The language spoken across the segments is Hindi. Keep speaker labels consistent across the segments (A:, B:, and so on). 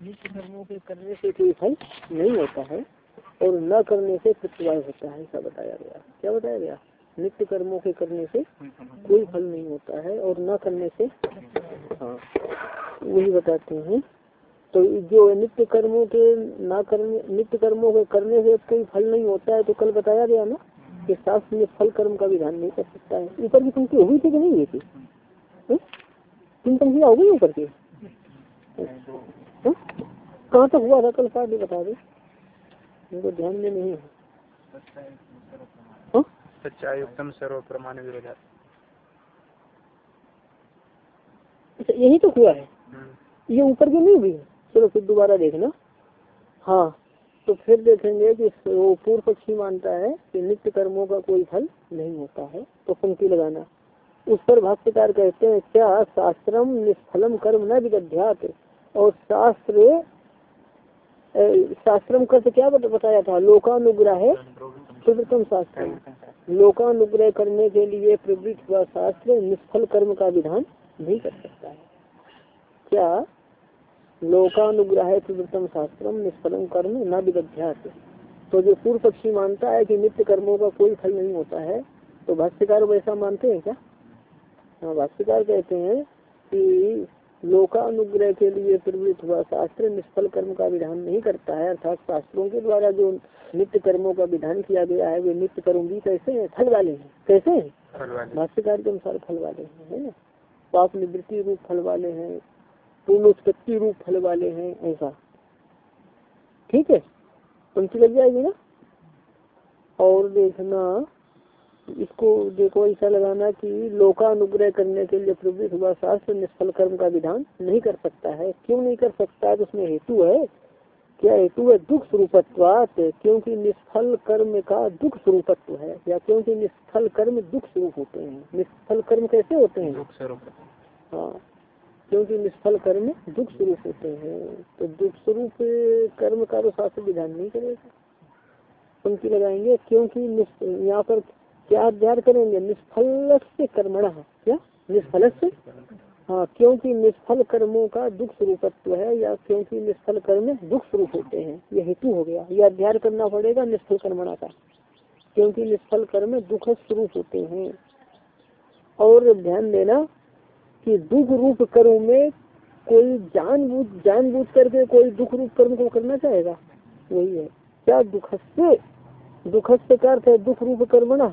A: नित्य कर्मों के करने से कोई फल नहीं होता है और न करने से प्रत्यवाय होता है ऐसा बताया गया क्या बताया गया नित्य कर्मों के करने से कोई फल नहीं होता है और न करने से हाँ वही बताते हैं तो जो नित्य कर्मों के ना करने नित्य कर्मों के करने से कोई फल नहीं होता है तो कल बताया गया ना कि शास्त्र में फल कर्म का विधान नहीं कर सकता है ऊपर की पंक्ति हुई थी कि नहीं हुई थी तीन पंक्तियाँ हो गई ऊपर की कहाँ तक हुआ था कल पाठ बता दो। मेरे ध्यान में नहीं है।
B: सच्चाई उत्तम सर्व प्रमाण विरोधा
A: अच्छा यही तो हुआ है। ये ऊपर की नहीं हुई चलो फिर दोबारा देखना। हाँ तो फिर देखेंगे कि वो पूर्व पक्षी मानता है कि नित्य कर्मों का कोई फल नहीं होता है तो पंक्ति लगाना। उस पर भाष्यकार कहते हैं, क्या शास्त्रम निष्फलम कर्म न विदध्यात? और शास्त्र शास्त्रम कर क्या बताया था? लोकानुग्रह प्रवृत्तम शास्त्र। लोकानुग्रह करने के लिए प्रवृत्त हुआ शास्त्र निष्फल कर्म का विधान नहीं कर सकता है। क्या लोकानुग्रह प्रवृत्तम शास्त्रम निष्फलम कर्म न विदध्यात? तो जो पूर्व पक्षी मानता है कि नित्य कर्मों का कोई फल नहीं होता है तो भाष्यकार वैसा मानते हैं क्या? हाँ भाष्यकार कहते हैं कि लोकानुग्रह के लिए प्रवृत्त हुआ शास्त्र निष्फल कर्म का विधान नहीं करता है। अर्थात शास्त्रों के द्वारा जो नित्य कर्मों का विधान किया गया है वे नित्य कर्म भी कैसे हैं? फल वाले हैं। कैसे हैं? भाष्यकार के अनुसार फल वाले हैं है ना? पाप निवृत्ति रूप फल वाले हैं पूर्णोत्पत्ति रूप फल वाले हैं ऐसा। ठीक है? पंक्ति लग जाएगी ना? और देखना इसको देखो ऐसा लगाना कि लोकानुग्रह करने के लिए प्रवृत्त हुआ शास्त्र निष्फल कर्म का विधान नहीं कर सकता है। क्यों नहीं कर सकता? है तो उसमें हेतु है। क्या हेतु है? दुख स्वरूपत्वात क्योंकि निष्फल कर्म का दुख स्वरूपत्व है या क्योंकि निष्फल कर्म दुख स्वरूप होते हैं। निष्फल कर्म कैसे होते हैं? दुख स्वरूप हाँ। क्योंकि निष्फल कर्म दुख स्वरूप होते हैं। तो दुख स्वरूप कर्म का तो शास्त्र विधान नहीं करेगा। पंक्ति लगाएँगे क्योंकि यहाँ पर क्या अध्ययन करेंगे? निष्फल से कर्मण, क्या? निष्फल से हाँ क्योंकि निष्फल कर्मों का दुख स्वरूपत्व है या क्योंकि निष्फल कर्म दुख स्वरूप होते हैं ये हेतु हो गया। यह अध्ययन करना पड़ेगा निष्फल कर्मणा का, क्योंकि निष्फल कर्म दुख स्वरूप होते हैं। और ध्यान देना कि दुख रूप कर्म में कोई जान बूझ जान बूझ करके कोई दुख रूप कर्म को करना चाहेगा? वही है। क्या दुख से दुख से अर्थ है दुख रूप कर्मणा।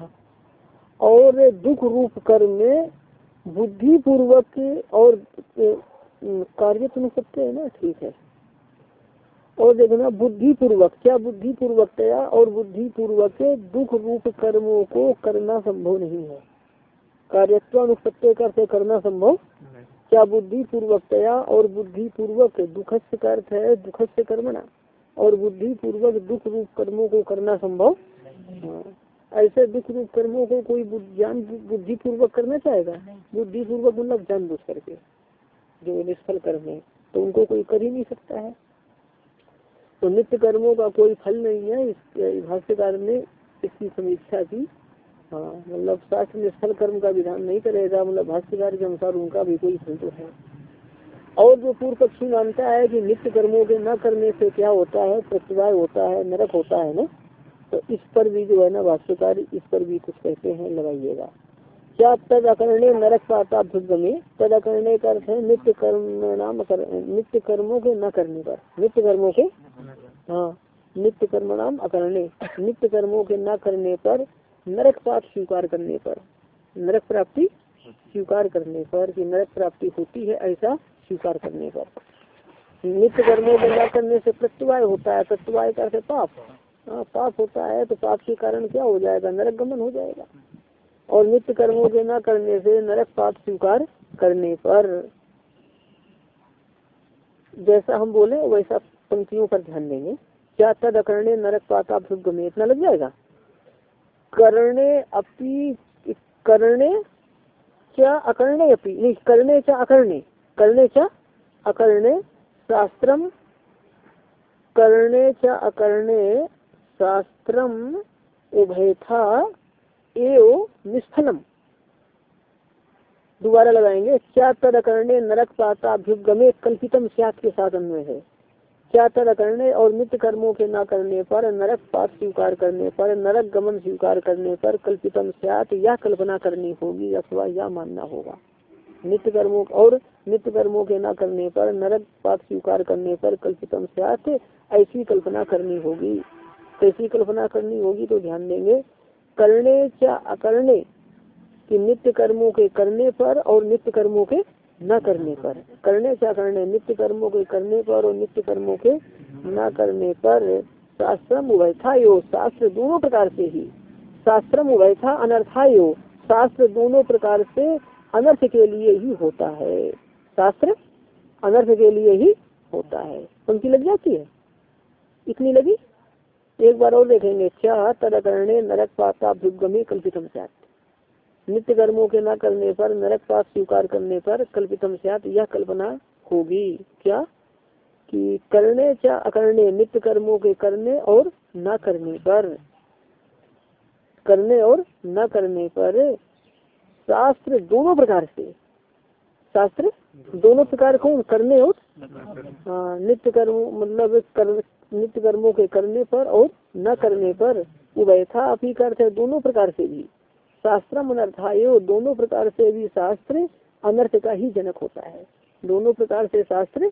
A: और दुख रूप कर्म में बुद्धि पूर्वक और कार्य तो सकते है ना? ठीक है। और देखना बुद्धि पूर्वक क्या बुद्धि पूर्वकतया और बुद्धि पूर्वक दुख रूप कर्मों को करना संभव नहीं है। कार्यत्वानुपत्य करते करना संभव। क्या बुद्धि पूर्वकतया और बुद्धि पूर्वक दुख से अर्थ है दुख से कर्मणा। और बुद्धि पूर्वक दुख रूप कर्मों को करना संभव। हाँ। ऐसे दुख रूप कर्मों को कोई ज्ञान बुद्धि पूर्वक करना चाहेगा? बुद्धि पूर्वक मतलब जान बुझ करके। जो निष्फल कर्म है तो उनको कोई कर ही नहीं सकता है। तो नित्य कर्मों का कोई फल नहीं है। इस भाष्यकार ने इसकी समीक्षा की। हाँ मतलब शास्त्र निष्फल कर्म का विधान नहीं करेगा। मतलब भाष्यकार के अनुसार उनका भी कोई फल तो है। और जो पूर्व पक्षी मानता है कि नित्य कर्मों के न करने से क्या होता है? प्रतिभा होता है नरक होता है ना? तो इस पर भी जो है ना भाष्यकार इस पर भी कुछ कहते हैं लगाइएगा। क्या तद अकरणे नरक पाता भुगमे तद अकरणे का अर्थ है नित्य कर्म नाम कर, नित्य कर्मों के न करने पर। नित्य कर्मों के? हाँ नित्य कर्म नाम अकरणे। नित्य कर्मों के न करने पर नरक पात स्वीकार करने पर। नरक प्राप्ति स्वीकार करने पर कि नरक प्राप्ति होती है ऐसा स्वीकार करने पर। नित्य कर्मों को न करने से प्रत्यवाय होता है। प्रत्यवाय करते पाप। हाँ पाप होता है तो पाप के कारण क्या हो जाएगा? नरक गमन हो जाएगा। और नित्य कर्मों के न करने से नरक पाप स्वीकार करने पर, जैसा हम बोले, वैसा पंक्तियों पर ध्यान देंगे। क्या तद अकरणे नरक पाता गमे, इतना लग जाएगा? करने अपी करने क्या अकरणे अपी? नहीं करने क्या अकरणे। करने क्या अकरणे शास्त्रम करने च अकरणे शास्त्रम उभयथा एव निष्फलम। दोबारा लगाएँगे क्या करने नरक पाता अभ्युगमे कल्पितम स्यात के साथ अन्वय है। क्या तर करने और नित्य कर्मों के न करने पर नरक पात स्वीकार करने पर नरक गमन स्वीकार करने पर कल्पितम स्यात, या कल्पना करनी होगी अथवा या मानना होगा। नित्य कर्मों और नित्य कर्मों के न करने पर नरक पात स्वीकार करने पर कल्पितम स्यात, ऐसी कल्पना करनी होगी। कैसी कल्पना करनी होगी तो ध्यान देंगे। करने चा अकरणे कि नित्य कर्मों के करने पर और नित्य कर्मों के न करने पर। करने चा करने नित्य कर्मों के करने पर और नित्य कर्मों के न करने पर शास्त्रम उभयथा यो शास्त्र दोनों प्रकार से ही। शास्त्रम उभयथा अनर्था यो शास्त्र दोनों प्रकार से अनर्थ के लिए ही होता है। शास्त्र अनर्थ के लिए ही होता है। पंक्ति लग जाती है? इतनी लगी? एक बार और देखेंगे। क्या तरकरणे नरक पाता भुगमी कल्पितम सात नित्य कर्मों के न करने पर नरक पाप स्वीकार करने पर कल्पितम सात यह कल्पना होगी। क्या? कि करने क्या अकरणे नित्य कर्मों के करने और न करने पर। करने और न करने पर शास्त्र दोनों प्रकार से। शास्त्र? दोनों प्रकार कौन? करने और? हाँ नित्य कर्म मतलब कर, नित्य कर्मों के करने पर और न करने पर उभयथा अपी अर्थ है दोनों प्रकार से भी। शास्त्र अनर्थायो दोनों प्रकार से भी शास्त्र अनर्थ का ही जनक होता है। दोनों प्रकार से शास्त्र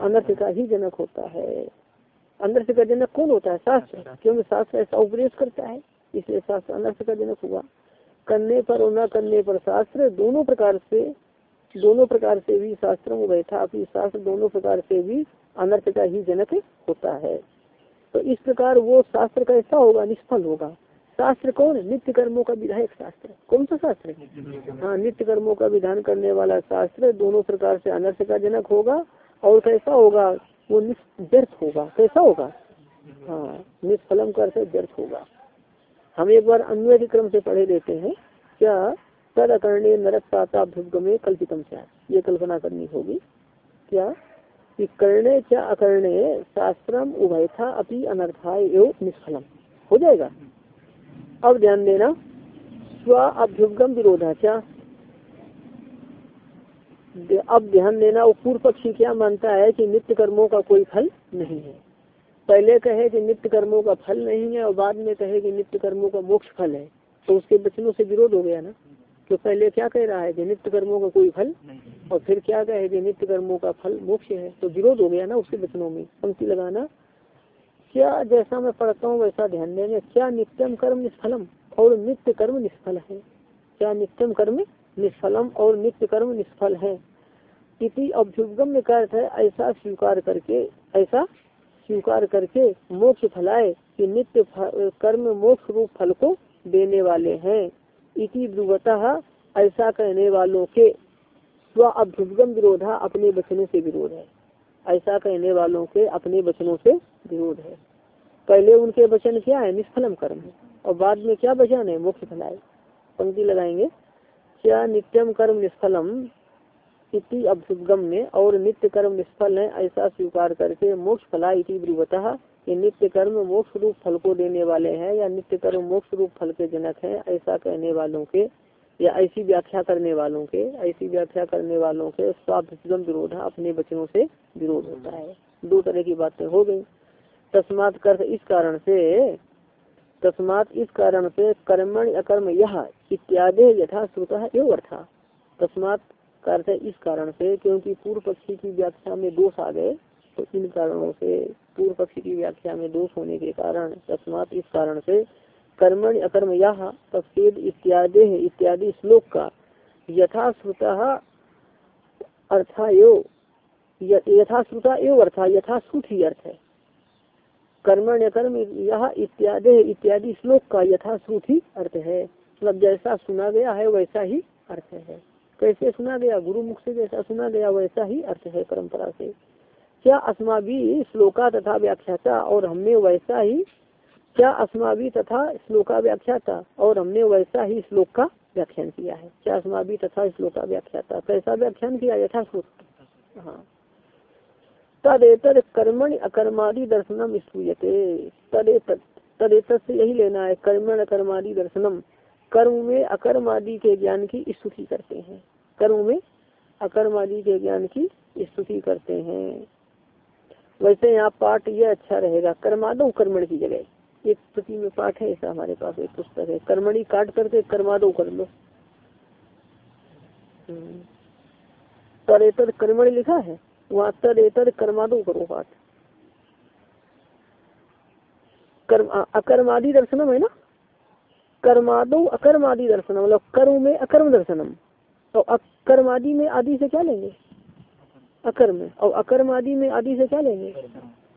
A: अनर्थ का ही जनक होता है। अनर्थ का जनक कौन होता है? शास्त्र। क्योंकि शास्त्र ऐसा उपदेश करता है, इसलिए शास्त्र अनर्थ का जनक हुआ। करने पर और न करने पर शास्त्र दोनों प्रकार से दोनों प्रकार से भी शास्त्र में बैठा अपनी शास्त्र दोनों प्रकार से भी अनर्थ का ही जनक होता है। तो इस प्रकार वो शास्त्र कैसा होगा, निष्फल होगा। शास्त्र कौन? नित्य कर्मों का विधायक शास्त्र। कौन सा शास्त्र? हाँ नित्य कर्मों का विधान करने वाला शास्त्र दोनों प्रकार से अनर्थ का जनक होगा और कैसा होगा? वो व्यर्थ होगा। कैसा होगा? हाँ निष्फलम कर से व्यर्थ होगा। हम एक बार अन्वय क्रम से पढ़े देते हैं। क्या? तद अकरणे नरक पाता भुगमे कल्पितम क्या ये कल्पना करनी होगी क्या? कि करणे क्या अकरणे शास्त्रम उभयथा अपनी अनर्थाय एवं निष्फलम। हो जाएगा? अब ध्यान देना, स्व अभ्युगम विरोधाचा अब ध्यान देना, वो पूर्व पक्षी क्या मानता है कि नित्य कर्मों का कोई फल नहीं है? पहले कहे कि नित्य कर्मों का फल नहीं है और बाद में कहे कि नित्य कर्मों का मोक्ष फल है तो उसके वचनों से विरोध हो गया ना? तो पहले क्या कह रहा है कि नित्य कर्मों का कोई फल? और फिर क्या कहे कि नित्य कर्मों का फल मोक्ष है? तो विरोध हो गया ना उसके वचनों में। पंक्ति लगाना। क्या जैसा मैं पढ़ता हूँ वैसा ध्यान देंगे क्या नित्यम कर्म निष्फलम और नित्य कर्म निष्फल है? क्या नित्यम कर्म निष्फलम और नित्य कर्म निष्फल है? इति अभ्युगम का अर्थ है ऐसा स्वीकार करके ऐसा स्वीकार करके मोक्ष फलाए कि नित्य कर्म मोक्ष रूप फल को देने वाले हैं। इति ध्रुवतः ऐसा कहने वालों के स्व अभ्युगम विरोधा अपने वचनों से विरोध है। ऐसा कहने वालों के अपने वचनों से विरोध है। पहले उनके वचन क्या है? निष्फलम कर्म और बाद में क्या वचन है? मोक्ष फलाए पंक्ति लगाएँगे। क्या नित्यम कर्म निष्फलम इति अभ्युगम में और नित्य कर्म निष्फल है, ऐसा स्वीकार करके मोक्ष फला इति ब्रुवतः कि नित्य कर्म मोक्ष रूप फल को देने वाले हैं या नित्य कर्म मोक्ष रूप फल के जनक हैं, ऐसा कहने वालों के, या ऐसी व्याख्या करने वालों के, ऐसी व्याख्या करने वालों के स्वाभ्युगम विरोध अपने वचनों से विरोध होता है। दो तरह की बातें हो गई। तस्मात कर इस कारण से, तस्मात इस कारण से कर्मण अकर्म यह इत्यादि यथाश्रुत एवं अर्था। तस्मात अर्थ इस कारण से, क्योंकि पूर्व पक्षी की व्याख्या में दोष आ गए तो इन कारणों से पूर्व पक्षी की व्याख्या में दोष होने के कारण, तस्मात इस कारण से कर्मण अकर्म यह इत्यादि इत्यादि श्लोक का यथाश्रुता अर्थायो यथाश्रुता एवं अर्था, यथाश्रुत ही अर्थ है। कर्मण कर्म यह इत्यादि इत्यादि श्लोक का यथाश्रुत ही अर्थ है। मतलब जैसा सुना गया है, वैसा ही अर्थ है। कैसे सुना गया? गुरु मुख से जैसा सुना गया, वैसा ही अर्थ है परंपरा से। क्या अस्मावी श्लोका तथा व्याख्याता? और हमने वैसा ही क्या अस्मावी तथा श्लोका व्याख्याता? और हमने वैसा ही श्लोक का व्याख्यान किया है। क्या अस्मावी तथा श्लोका व्याख्याता? कैसा व्याख्यान किया? यथाश्रुत। हाँ। तदेतर कर्मण अकर्मादि दर्शनम स्तूयते। तदेत तदेतर से यही लेना है। कर्मण अकर्मादि दर्शनम। कर्म में अकर्म आदि के ज्ञान की स्तुति करते हैं। कर्म में अकर्म आदि के ज्ञान की स्तुति करते हैं। वैसे यहाँ पाठ ये अच्छा रहेगा। कर्मादो कर्मण की जगह। एक स्तुति में पाठ है ऐसा हमारे पास एक पुस्तक है। कर्मणी काट करके कर्मादो कर लो। हम्म। तरेतर कर्मण लिखा है, वहाँ तरेतर कर्मादो करो पाठ। कर्म अकर्मादि दर्शनम है ना? कर्मादो अकर्मादि दर्शनम मतलब कर्म में अकर्म दर्शनम। तो अकर्मादि में आदि से क्या लेंगे? अकर्म और अकर्म आदि में आदि से क्या लेंगे?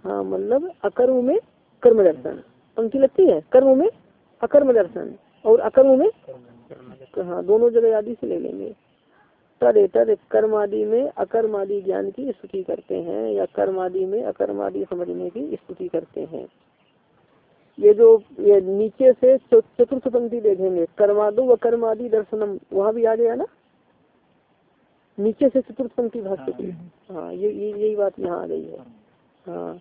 A: हाँ मतलब अकर्म में कर्म दर्शन। पंक्ति लगती है? कर्म में अकर्म दर्शन। और अकर्म में हाँ दोनों जगह आदि से ले लेंगे। तद तद कर्म आदि में अकर्म आदि ज्ञान की स्तुति करते हैं या कर्म आदि में अकर्म आदि समझने की स्तुति करते हैं। ये जो ये नीचे से चतुर्थ पंक्ति देखेंगे कर्मादो व कर्मादि दर्शनम वहाँ भी आ गया ना? नीचे से चतुर्थ पंक्ति भाष्य की हाँ ये ये यही बात यहाँ आ गई है। हाँ।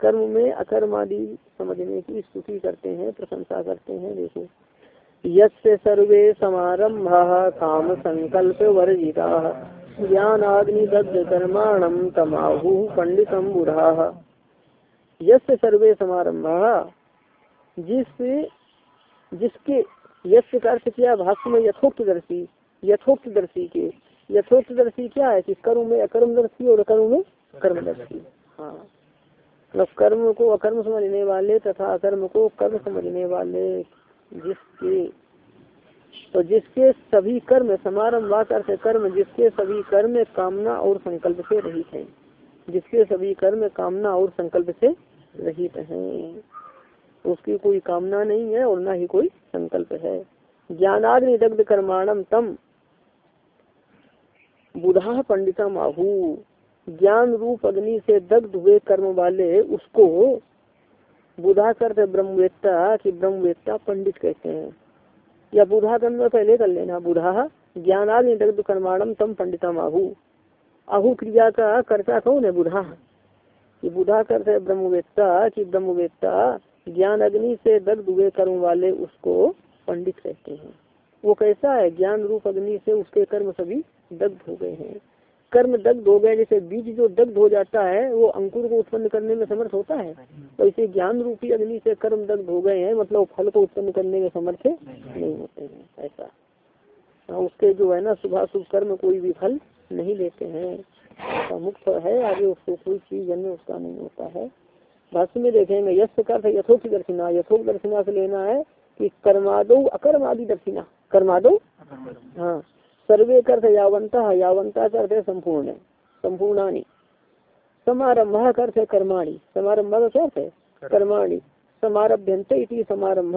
A: कर्म में अकर्म आदि समझने की स्तुति करते हैं प्रशंसा करते हैं देखो। यसे सर्वे समारंभ काम संकल्प वर्जिता ज्ञान अग्नि दग्ध कर्माणम तमाहु पंडितम बुढ़ा यसे सर्वे समारंभ जिस जिसके यश का अर्थ किया भाष्य में यथोक्त दर्शी यथोक्त दर्शी के यथोक्त दर्शी क्या है कि कर्म में अकर्म दर्शी और कर्म में कर्म दर्शी। हाँ। मतलब कर्म को अकर्म समझने वाले तथा अकर्म को कर्म समझने वाले जिसके तो जिसके सभी कर्म समारंभ अर्थ कर्म, जिसके सभी कर्म कामना और संकल्प से रहित है। जिसके सभी कर्म कामना और संकल्प से रहित है। उसकी कोई कामना नहीं है और ना ही कोई संकल्प है। ज्ञानाग्नि दग्ध कर्माणम तम बुधा पंडिता माहू, ज्ञान रूप अग्नि से दग्ध हुए कर्म वाले उसको बुधा करते ब्रह्मवेत्ता की ब्रह्मवेत्ता पंडित कहते हैं। या बुधा कर्म पहले कर लेना, बुधा ज्ञानाग्नि दग्ध कर्माणम तम पंडिता माहू। आहु क्रिया का कर्ता कौन है, बुधा? ये बुधा करते ब्रह्मवेत्ता की ब्रह्मवेत्ता ज्ञान अग्नि से दग्ध हुए कर्म वाले उसको पंडित कहते हैं। वो कैसा है, ज्ञान रूप अग्नि से उसके कर्म सभी दग्ध हो गए हैं। कर्म दग्ध हो गए जैसे बीज जो दग्ध हो जाता है वो अंकुर को उत्पन्न करने में समर्थ होता है। तो इसे ज्ञान रूपी अग्नि से कर्म दग्ध हो गए हैं मतलब फल को उत्पन्न करने में समर्थ नहीं होते हैं ऐसा। हाँ उसके जो है ना सुबह शुभ कर्म कोई भी फल नहीं लेते हैं। मुक्त है आगे उसको कोई चीज़ जन्म उसका नहीं होता है। भाष्य में देखेंगे यश का यथोक्त दर्शिना। यथोक्त दर्शिना से लेना है कि कर्मादो अकर्म आदि दर्शिना। कर्मादो? हाँ। सर्वे कर्थ यावंता यावंता अर्थ संपूर्ण संपूर्णानी समारंभ अर्थ है कर्माणी समारंभ का क्या है कर्माणी समारभ्यंत समारंभ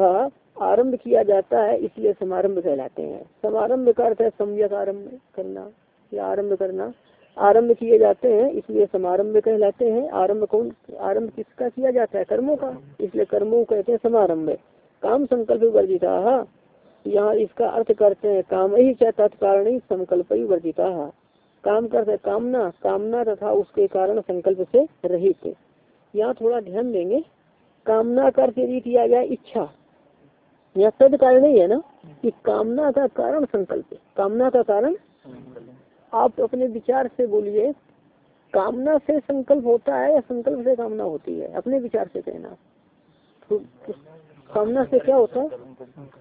A: आरंभ किया जाता है, इसलिए समारंभ कहलाते हैं। समारंभ का अर्थ है सम्यक आरंभ करना, या आरंभ करना। आरंभ किए जाते हैं, इसलिए समारंभ कहलाते हैं। आरंभ कौन आरंभ किसका किया जाता है? कर्मों का। इसलिए कर्मों कहते हैं समारंभ काम संकल्प वर्जिता। यहाँ इसका अर्थ करते हैं, काम ही क्या तत्कारण संकल्प ही वर्जिता काम करते कामना कामना तथा उसके कारण संकल्प से रहित। यहाँ थोड़ा ध्यान देंगे। कामना का अर्थ यदि किया गया इच्छा, यह तद कारण ही है ना, कि कामना का कारण संकल्प। कामना का कारण? आप अपने विचार से बोलिए, कामना से संकल्प होता है या संकल्प से कामना होती है? अपने विचार से कहना। कामना से क्या होता है?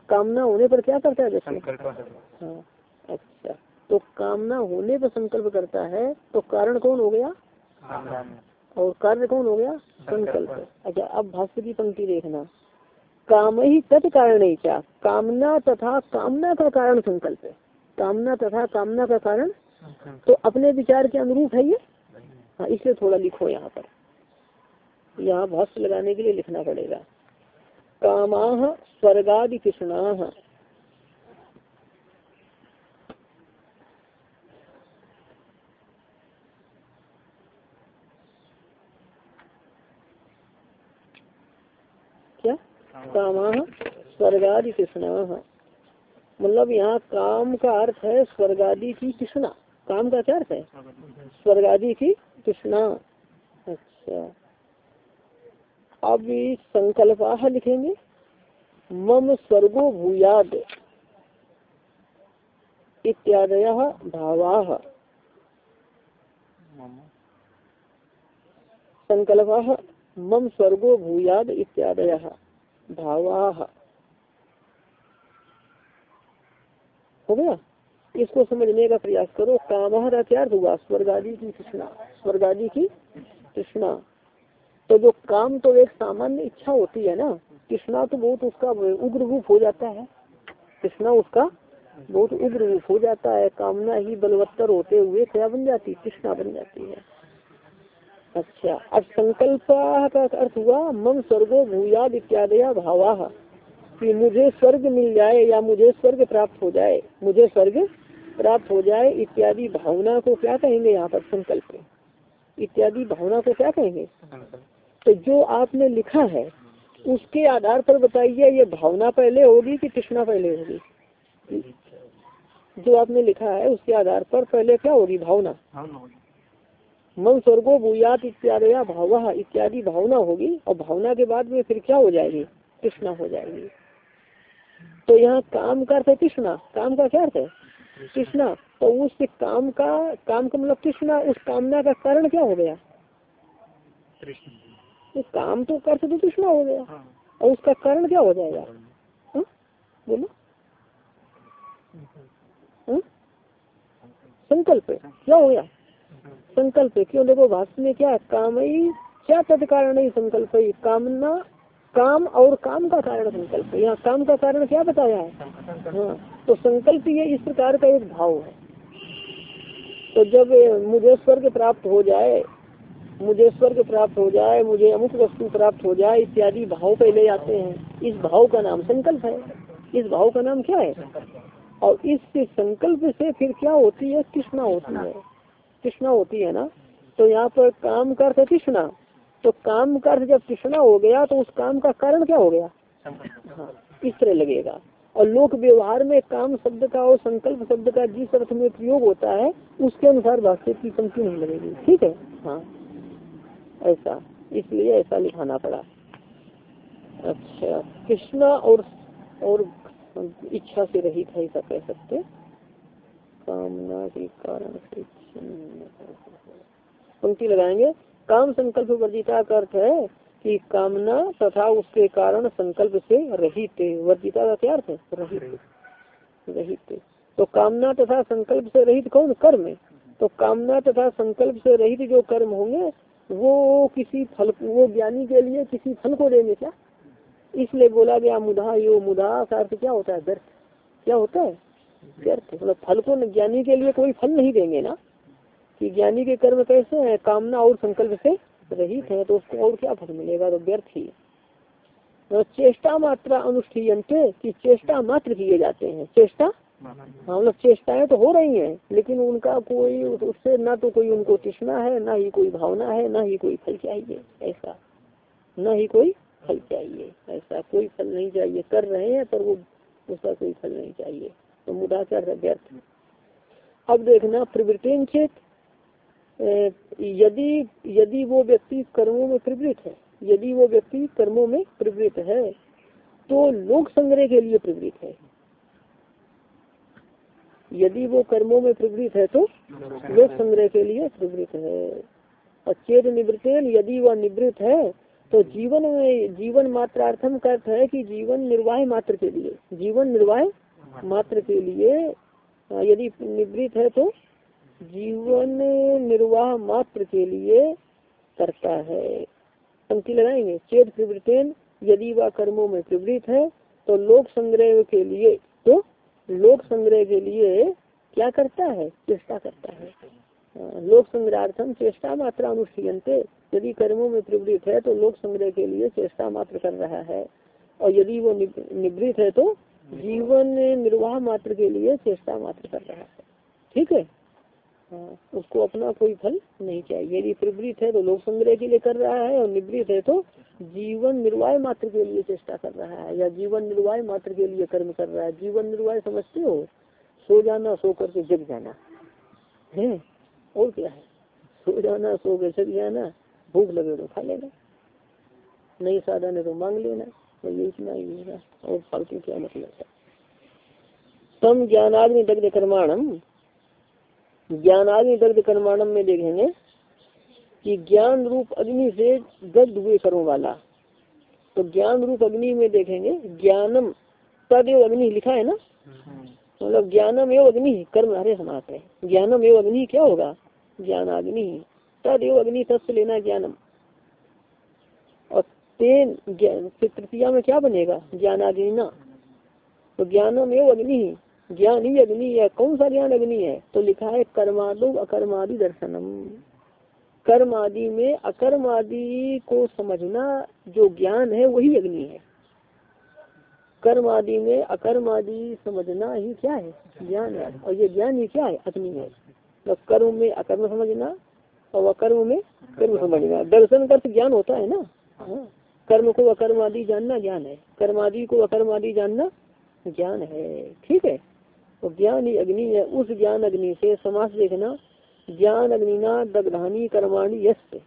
A: कामना होने पर क्या करता है जैसे हाँ। अच्छा। तो कामना होने पर संकल्प करता है तो कारण कौन हो गया? और कार्य कौन हो गया? संकल्प। अच्छा अब भाष्य की पंक्ति देखना। काम ही तत्कारण ही क्या? कामना तथा कामना का कारण संकल्प है। कामना तथा कामना का कारण? तो अपने विचार के अनुरूप है ये? हाँ इसलिए थोड़ा लिखो यहाँ पर। यहाँ भाष्य लगाने के लिए लिखना पड़ेगा। कामा स्वर्गादि कृष्णा क्या? कामा स्वर्गादि कृष्णा मतलब यहाँ काम का अर्थ है स्वर्गादि की कृष्णा। काम का क्या अर्थ है? स्वर्गादि की कृष्णा। अच्छा। अब संकल्पा लिखेंगे। मम स्वर्गो भूयाद। इत्यादय भावा। संकल्प मम स्वर्गो भूयाद इत्यादय भावा। हो गया? इसको समझने का प्रयास करो। काम का क्या हुआ। स्वर्ग आदि की कृष्णा। स्वर्ग आदि की तृष्णा। तो जो काम तो एक सामान्य इच्छा होती है ना कृष्णा तो बहुत उसका उग्र रूप हो जाता है। कृष्णा उसका बहुत उग्र रूप हो जाता है, कामना ही बलवत्तर होते हुए क्या बन जाती कृष्णा बन जाती है। अच्छा अब संकल्प का अर्थ हुआ, मम स्वर्गो भूयाद इत्यादया भावा। कि मुझे स्वर्ग मिल जाए या मुझे स्वर्ग प्राप्त हो जाए, मुझे स्वर्ग प्राप्त हो जाए, इत्यादि भावना को क्या कहेंगे यहाँ पर संकल्प? इत्यादि भावना को क्या कहेंगे? तो जो आपने लिखा है उसके आधार पर बताइए ये भावना पहले होगी कि कृष्णा पहले होगी? जो आपने लिखा है उसके आधार पर पहले क्या होगी? भावना? मन स्वर्गो भूयात इत्यादि भाव इत्यादि भावना होगी और भावना के बाद में फिर क्या हो जाएगी? कृष्णा हो जाएगी। तो यहाँ काम का अर्थ है कृष्णा काम का क्या अर्थ है? कृष्णा तो उस काम का काम का मतलब कृष्णा उस कामना का कारण क्या हो गया? तो काम तो कर तो कृष्णा हो गया। और उसका कारण क्या हो जाएगा? हा? बोलो। हा? संकल्प क्या हो गया? संकल्प क्यों? देखो भाष्य में क्या काम ही क्या तत्कारण ही संकल्प ही? कामना काम और काम का कारण संकल्प यहाँ काम का कारण क्या बताया है? हाँ तो संकल्प ये इस प्रकार का एक भाव है। तो जब मुझे स्वर्ग प्राप्त हो जाए मुझे स्वर्ग प्राप्त हो जाए, मुझे अमुक वस्तु प्राप्त हो जाए, इत्यादि भाव पहले आते हैं। इस भाव का नाम संकल्प है। इस भाव का नाम क्या है? और इस संकल्प से फिर क्या होती है? कृष्णा होती है। कृष्णा होती है ना? तो यहाँ पर काम कर कृष्णा तो काम कर जब कृष्णा हो गया तो उस काम का कारण क्या हो गया? हाँ इस तरह लगेगा। और लोक व्यवहार में काम शब्द का और संकल्प शब्द का जिस अर्थ में प्रयोग होता है, उसके अनुसार भाष्य की पंक्ति नहीं लगेगी। ठीक है? हाँ। ऐसा। इसलिए ऐसा लिखाना पड़ा। अच्छा कृष्णा और और इच्छा से रहित है, ऐसा कह सकते कामना के कारण पंक्ति लगाएँगे। काम संकल्प वर्जिता का अर्थ है कि कामना तथा उसके कारण संकल्प से रहित वर्जिता का क्या अर्थ है? रहित। रहित। तो कामना तथा संकल्प से रहित कौन? कर्म तो कामना तथा संकल्प से रहित जो कर्म होंगे वो किसी फल वो ज्ञानी के लिए किसी फल को देंगे क्या? इसलिए बोला गया मुदा यो मुदा का अर्थ क्या होता है? व्यर्थ। क्या होता है? व्यर्थ। मतलब फल को ज्ञानी के लिए कोई फल नहीं देंगे ना। कि ज्ञानी के कर्म कैसे है? कामना और संकल्प से रहित है तो उसको और क्या फल मिलेगा? तो व्यर्थ ही तो चेष्टा मात्रा अनुष्ठीयंते कि चेष्टा मात्र किए जाते हैं। चेष्टा हाँ मतलब चेष्टाएँ तो हो रही हैं, लेकिन उनका कोई, उससे ना तो कोई उनको तृष्णा है, ना ही कोई भावना है, ना ही कोई फल चाहिए, ऐसा। ना ही कोई फल चाहिए, ऐसा कोई फल नहीं चाहिए। कर रहे हैं, पर वो, उसका कोई फल नहीं चाहिए। तो मुदा कर व्यर्थ। अब देखना प्रवृत्ति चेत। यदि यदि वो व्यक्ति कर्मों में प्रवृत्त है, यदि वो व्यक्ति कर्मों में प्रवृत्त है तो लोक संग्रह के लिए प्रवृत्त है। यदि वो कर्मों में प्रवृत्त है तो लोक संग्रह के लिए प्रवृत्त है। चेत निवृत्त यदि वह निवृत्त है तो जीवन में जीवन मात्रार्थम का अर्थ है कि जीवन निर्वाह मात्र के लिए, जीवन निर्वाह मात्र के लिए यदि निवृत्त है तो जीवन निर्वाह मात्र के लिए करता है। पंक्ति लगाएँगे। चेत प्रवृत्तेन यदि वह कर्मों में प्रवृत्त है तो लोक संग्रह के लिए तो लोक संग्रह के लिए क्या करता है? चेष्टा करता है। लोक संग्रहार्थम चेष्टा मात्र अनुष्ठीयंते यदि कर्मों में प्रवृत्त है तो लोक संग्रह के लिए चेष्टा मात्र कर रहा है। और यदि वो निवृत है तो जीवन निर्वाह मात्र के लिए चेष्टा मात्र कर रहा है। ठीक है? हाँ उसको अपना कोई फल नहीं चाहिए। यदि प्रवृत्त है तो लोक संग्रह के लिए कर रहा है, और निवृत्त है तो जीवन निर्वाह मात्र के लिए चेष्टा कर रहा है, या जीवन निर्वाह मात्र के लिए कर्म कर रहा है। जीवन निर्वाह समझते हो, सो जाना, सो करके जग जाना। है? और क्या है? सो जाना, सो के जग जाना, भूख लगे तो खा लेना। नहीं साधन है तो मांग लेना तो ये इतना ही है और फालतू क्या मतलब है? तम ज्ञानाग्नि दग्ध कर्माणम ज्ञानाग्नि दग्ध कर्माणम में देखेंगे कि ज्ञान रूप अग्नि से दग्ध हुए कर्म वाला। तो ज्ञान रूप अग्नि में देखेंगे, ज्ञानम तदेव अग्नि लिखा है ना? मतलब ज्ञानम एवं अग्नि, कर्म हरे समास है। ज्ञानम एवं अग्नि क्या होगा? ज्ञानाग्नि। तदेव अग्नि तत्व लेना ज्ञानम। और तेन तृतीया में क्या बनेगा? ज्ञानाग्नि ना। तो ज्ञानम एवं अग्नि ज्ञान ही अग्नि है, कौन सा ज्ञान अग्नि है? तो लिखा है कर्मादो अकर्मादि दर्शनम। कर्म आदि में अकर्म आदि को समझना जो ज्ञान है, वही अग्नि है। कर्म आदि में अकर्म आदि समझना ही क्या है? ज्ञान है। और ये ज्ञान ही क्या है? अग्नि है। तो कर्म में अकर्म समझना और अकर्म में कर्म समझना। दर्शन का ज्ञान होता है ना? हाँ। कर्म को अकर्म आदि जानना ज्ञान है। कर्म आदि को अकर्म आदि जानना ज्ञान है। ठीक है? तो ज्ञान ही अग्नि है। उस ज्ञान अग्नि से समास देखना, ज्ञान अग्निना दग्धानी कर्माणी यस्त।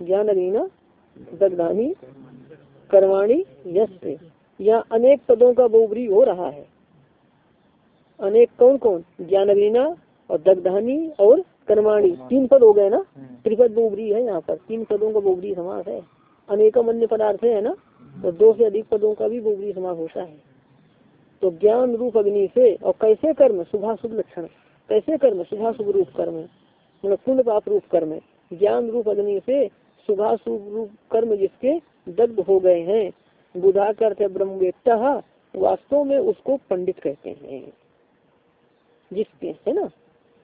A: ज्ञान अग्निना दग्धानी कर्माणी यस्त। यहाँ अनेक पदों का बोबरी हो रहा है। अनेक कौन कौन? ज्ञान अग्निना और दग्धानी और कर्माणी। तीन पद हो गए ना? त्रिपद बोबरी है यहाँ पर। तीन पदों का बोबरी समास है। अनेकम अन्य पदार्थ है ना? तो दो से अधिक पदों का भी बोबरी समास होता है। तो ज्ञान रूप अग्नि से, और कैसे कर्म? शुभाशुभ लक्षण। कैसे कर्म? शुभाशुभ रूप कर्म। मतलब पुण्य पाप रूप कर्म। ज्ञान रूप अग्नि से शुभाशुभ रूप कर्म जिसके दग्ध हो गए हैं बुधा करते ब्रह्मवेत्ता वास्तव में उसको पंडित कहते हैं। जिसके, है ना?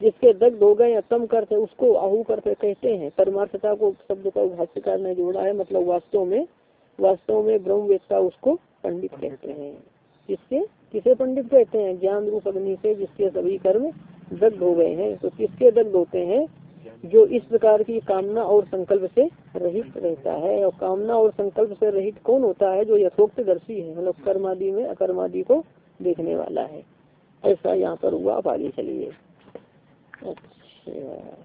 A: जिसके दग्ध हो गए तम करते उसको आहू करते कहते हैं। परमार्थता को शब्द का भाष्यकार ने जोड़ा है मतलब वास्तव में वास्तव में ब्रह्मवेत्ता उसको पंडित कहते हैं। जिसके किसे पंडित कहते हैं? ज्ञान रूप अग्नि से, जिसके सभी कर्म दग्ध हो गए हैं। तो किसके दग्ध होते हैं? जो इस प्रकार की कामना और संकल्प से रहित रहता है। और कामना और संकल्प से रहित कौन होता है? जो यथोक्त दर्शी है मतलब कर्मादि में अकर्मादि को देखने वाला है। ऐसा यहाँ पर हुआ। आप आगे चलिए। अच्छा।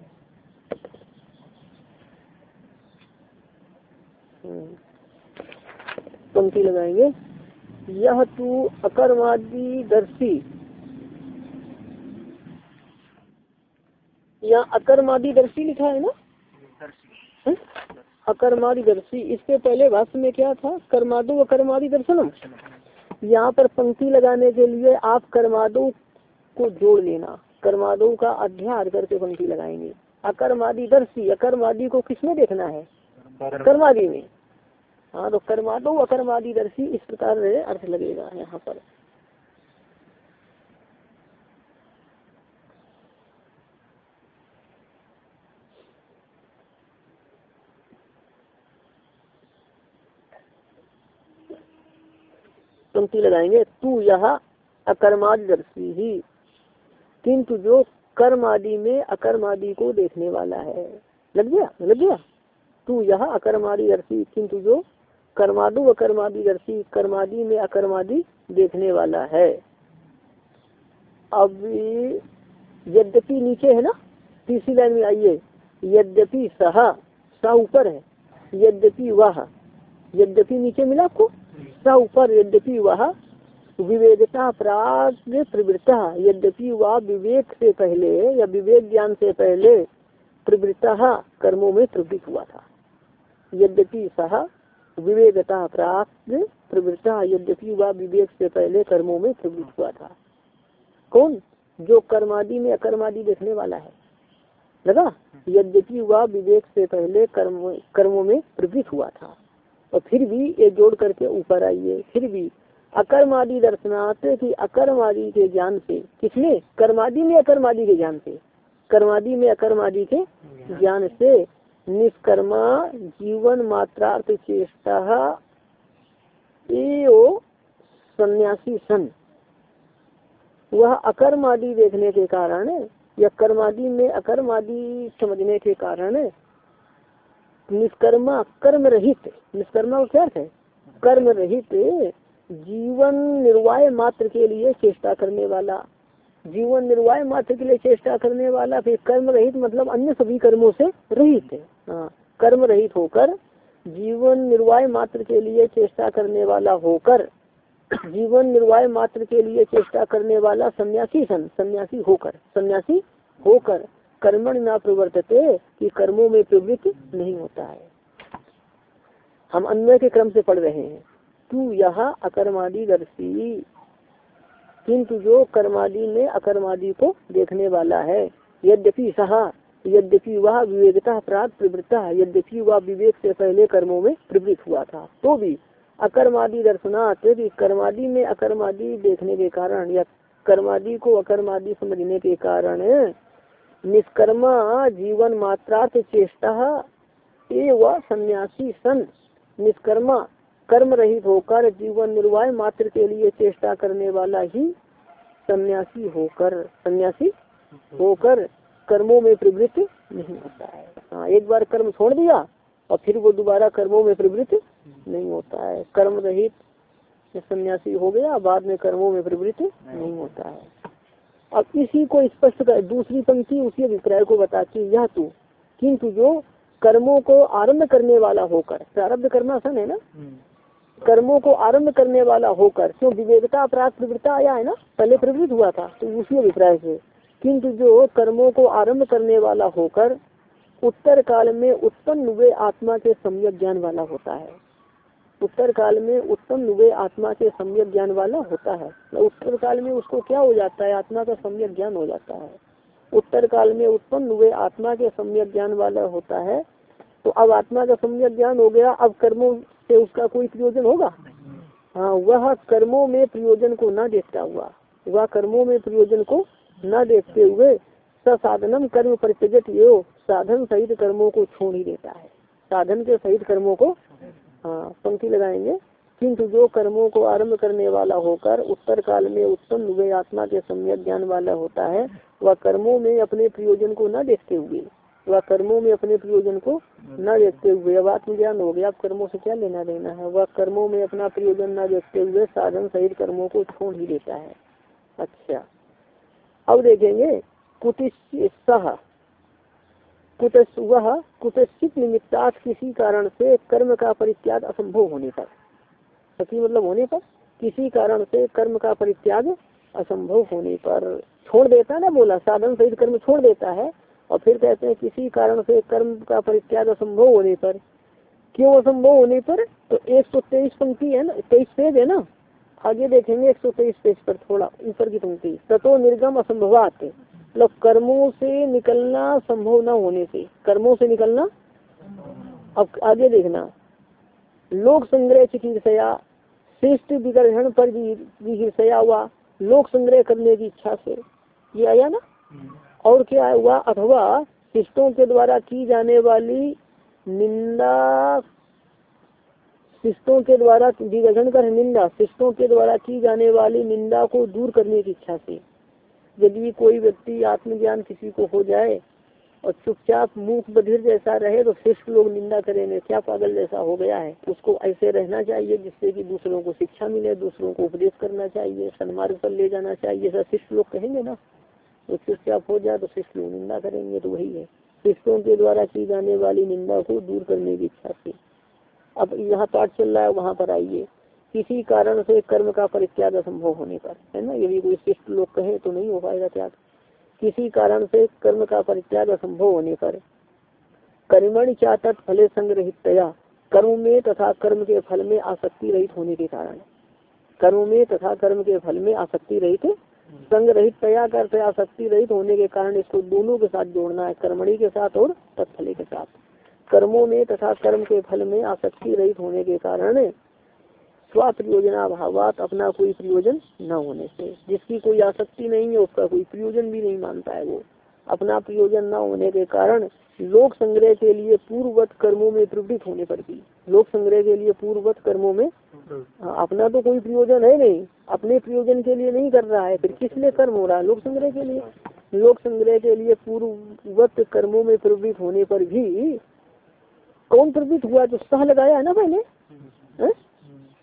A: पंक्ति लगाएँगे। यह तू अकर्मादि दर्शी यहाँ अकर्मादि दर्शी लिखा है ना? अकर्मादि दर्शी इसके पहले भाष्य में क्या था? कर्मादो अकर्मादि दर्शनम यहाँ पर पंक्ति लगाने के लिए आप कर्मादो को जोड़ लेना। कर्मादो का अध्याय करके पंक्ति लगाएँगे। अकर्मादि दर्शी अकर्मादि को किसमें देखना है? कर्मादि में। हाँ तो कर्मादो अकर्मादि दर्शी इस प्रकार अर्थ लगेगा यहाँ पर। लगाएँगे, तू यह अकर्मादर्शी ही, किंतु जो कर्म आदि में अकर्म आदि को देखने वाला है। लग गया? लग गया? तू यह अकर्मादि दर्शी, किंतु जो कर्मादु अकर्मादि दर्शी, कर्मादि में अकर्मादि देखने वाला है। अब यद्यपि नीचे है ना, तीसरी लाइन में आइए। यद्यपि सह, सा ऊपर है। यद्यपि वह, यद्यपि नीचे मिला आपको? सा ऊपर, यद्यपि वह विवेकता प्राग प्रवृत्ता यद्यपि वह विवेक से पहले या विवेक ज्ञान से पहले प्रवृत्ता कर्मों में प्रवृत्त हुआ था। यद्यपि सह विवेकता प्राप्त प्रवृत्ता यद्यपि वह विवेक से पहले कर्मों में प्रवृत्त हुआ था। कौन? जो कर्मादि में अकर्मादि देखने वाला है। लगा? यद्यपि वह विवेक से पहले कर्म, कर्मों में प्रवृत्त हुआ था। और फिर भी ये जोड़ करके ऊपर आइए। फिर भी अकर्मादि दर्शनार्थ की अकर्मादि के ज्ञान से। किसने? कर्मादि में अकर्मादि के ज्ञान से। कर्मादि में अकर्मादि के ज्ञान से। निष्कर्मा जीवन मात्रार्थ चेष्टा। एओ सन्यासी सन। वह अकर्म आदि देखने के कारण, या कर्मादि में अकर्म आदि समझने के कारण, निष्कर्मा कर्म रहित निष्कर्मा क्या है? कर्म रहित जीवन निर्वाह मात्र के लिए चेष्टा करने वाला। जीवन निर्वाह मात्र के लिए चेष्टा करने वाला, फिर कर्म रहित मतलब अन्य सभी कर्मों से रहित हाँ। कर्म रहित होकर, जीवन निर्वाह मात्र के लिए चेष्टा करने वाला होकर, जीवन निर्वाह मात्र के लिए चेष्टा करने वाला सन्यासी सन, सन्यासी होकर सन्यासी होकर कर्मण न प्रवर्तते कि कर्मों में प्रवृत्त नहीं होता है। हम अन्वय के क्रम से पढ़ रहे हैं। तू यह अकर्मादि दर्शी, किंतु जो कर्मादि में अकर्मादि को देखने वाला है, यद्यपि सहा यद्यपि वह विवेकता प्राप्त प्रवृत्ता यद्यपि वह विवेक से पहले कर्मों में प्रवृत्त हुआ था तो भी अकर्मादि दर्शनात्, यदि कर्मादि में अकर्मादि देखने के कारण या कर्मादि को अकर्मादि समझने के कारण निष्कर्मा जीवन मात्रार्थ चेष्टा एवं सन्यासी सन, निष्कर्मा कर्म रहित होकर जीवन निर्वाह मात्र के लिए चेष्टा करने वाला ही सन्यासी होकर सन्यासी होकर कर्मों में प्रवृत्त नहीं होता है। हाँ एक बार कर्म छोड़ दिया और फिर वो दोबारा कर्मों में प्रवृत्त नहीं होता है। कर्म रहित सन्यासी हो गया बाद में कर्मों में प्रवृत्त नहीं होता है। अब इसी को स्पष्ट कर दूसरी पंक्ति उसी अभिप्राय को बताती यह तू किंतु जो कर्मों को आरंभ करने वाला होकर प्रारब्ध करना सन है ना? कर्मों को आरंभ करने वाला होकर क्यों विवेकता अपराध प्रवृत्ता आया है ना? पहले प्रवृत्त हुआ था तो उसी अभिप्राय से किंतु जो कर्मों को आरंभ करने वाला होकर उत्तर काल में उत्पन्न हुए आत्मा के सम्यक ज्ञान वाला होता है। उत्तर काल में उत्पन्न हुए आत्मा के सम्यक ज्ञान वाला होता है। उत्तर काल में उसको क्या हो जाता है? आत्मा का सम्यक ज्ञान हो जाता है। उत्तर काल में उत्पन्न हुए आत्मा के सम्यक ज्ञान वाला होता है। तो अब आत्मा का सम्यक ज्ञान हो गया, अब कर्मों से उसका कोई प्रयोजन होगा? हाँ वह कर्मों में प्रयोजन को न देखता हुआ, वह कर्मों में प्रयोजन को न देखते हुए ससाधनम कर्म परित्यजत यो। साधन सहित कर्मों को छोड़ ही देता है। साधन के सहित कर्मों को हाँ पंक्ति लगाएँगे। किंतु जो कर्मों को आरंभ करने वाला होकर उत्तर काल में उत्पन्न हुए आत्मा के सम्यक ज्ञान वाला होता है, वह कर्मों में अपने प्रयोजन को न देखते हुए, वह कर्मों में अपने प्रयोजन को न देखते हुए, अब आत्मज्ञान हो गया, अब कर्मों से क्या लेना देना है? वह कर्मों में अपना प्रयोजन न देखते हुए साधन सहित कर्मों को छोड़ ही देता है। अच्छा। अब देखेंगे कुटिश सह कुटस वह किसी कारण से कर्म का परित्याग असंभव होने पर। सती मतलब होने पर? किसी कारण से कर्म का परित्याग असंभव होने पर। छोड़ देता ना बोला, साधन सहित कर्म छोड़ देता है, और फिर कहते हैं किसी कारण से कर्म का परित्याग असंभव होने पर। क्यों असंभव होने पर? तो एक सौ तेईस पंक्ति है ना, तेईस पेज है ना? आगे देखेंगे एक सौ तेईस पेज पर थोड़ा ऊपर की पंक्ति। तथो निर्गम असंभवात। मतलब कर्मों से निकलना संभव न होने से। कर्मों से निकलना? अब आगे देखना। लोक संग्रह चिकित्सया, श्रेष्ठ विग्रहण पर विहिर्सया हुआ। लोक संग्रह करने की इच्छा से। ये आया ना? और क्या हुआ? अथवा शिष्टों के द्वारा की जाने वाली निंदा शिष्टों के द्वारा विघटन कर निंदा शिष्टों के द्वारा की जाने वाली निंदा को दूर करने की इच्छा से। यदि कोई व्यक्ति आत्मज्ञान किसी को हो जाए और चुपचाप मुख बधिर जैसा रहे तो शिष्ट लोग निंदा करेंगे, क्या पागल जैसा हो गया है? उसको ऐसे रहना चाहिए जिससे कि दूसरों को शिक्षा मिले, दूसरों को उपदेश करना चाहिए, सन्मार्ग पर ले जाना चाहिए। ऐसा शिष्ट लोग कहेंगे ना तो चुपचाप हो जाए तो शिष्ट लोग निंदा करेंगे। तो वही है। शिष्टों के द्वारा की जाने वाली निंदा को दूर करने की इच्छा से। अब यहाँ पाठ चल रहा है, वहाँ पर आइए। किसी कारण से कर्म का परित्याग असंभव होने पर, है ना? यदि कोई शिष्ट लोग कहे तो नहीं हो पाएगा त्याग। किसी कारण से कर्म का परित्याग असंभव होने पर, कर्मण चातक फले संग्रहित कर्म में तथा कर्म के फल में आसक्ति रहित होने के कारण। कर्म में तथा कर्म के फल में आसक्ति रहित संग रहित तया करते आसक्ति रहित होने के कारण इसको दोनों के साथ जोड़ना है, कर्मणी के साथ और तत्फले के साथ। कर्मों में तथा कर्म के फल में आसक्ति रहित होने के कारण स्व प्रयोजना भावात अपना कोई प्रयोजन न होने से। जिसकी कोई आसक्ति नहीं है उसका कोई प्रयोजन भी नहीं मानता है वो। अपना प्रयोजन न होने के कारण लोक संग्रह के लिए पूर्ववत कर्मों में प्रवृत्त होने पर भी लोक संग्रह के लिए पूर्ववत कर्मों में हाँ, अपना तो कोई प्रयोजन है नहीं। अपने प्रयोजन के लिए नहीं कर रहा है फिर किस लिए कर्म हो रहा है? लोक संग्रह के लिए। लोक संग्रह के लिए पूर्ववत कर्मों में प्रवृत्त होने पर भी कौन प्रवृत्त हुआ जो सह लगाया है ना पहले?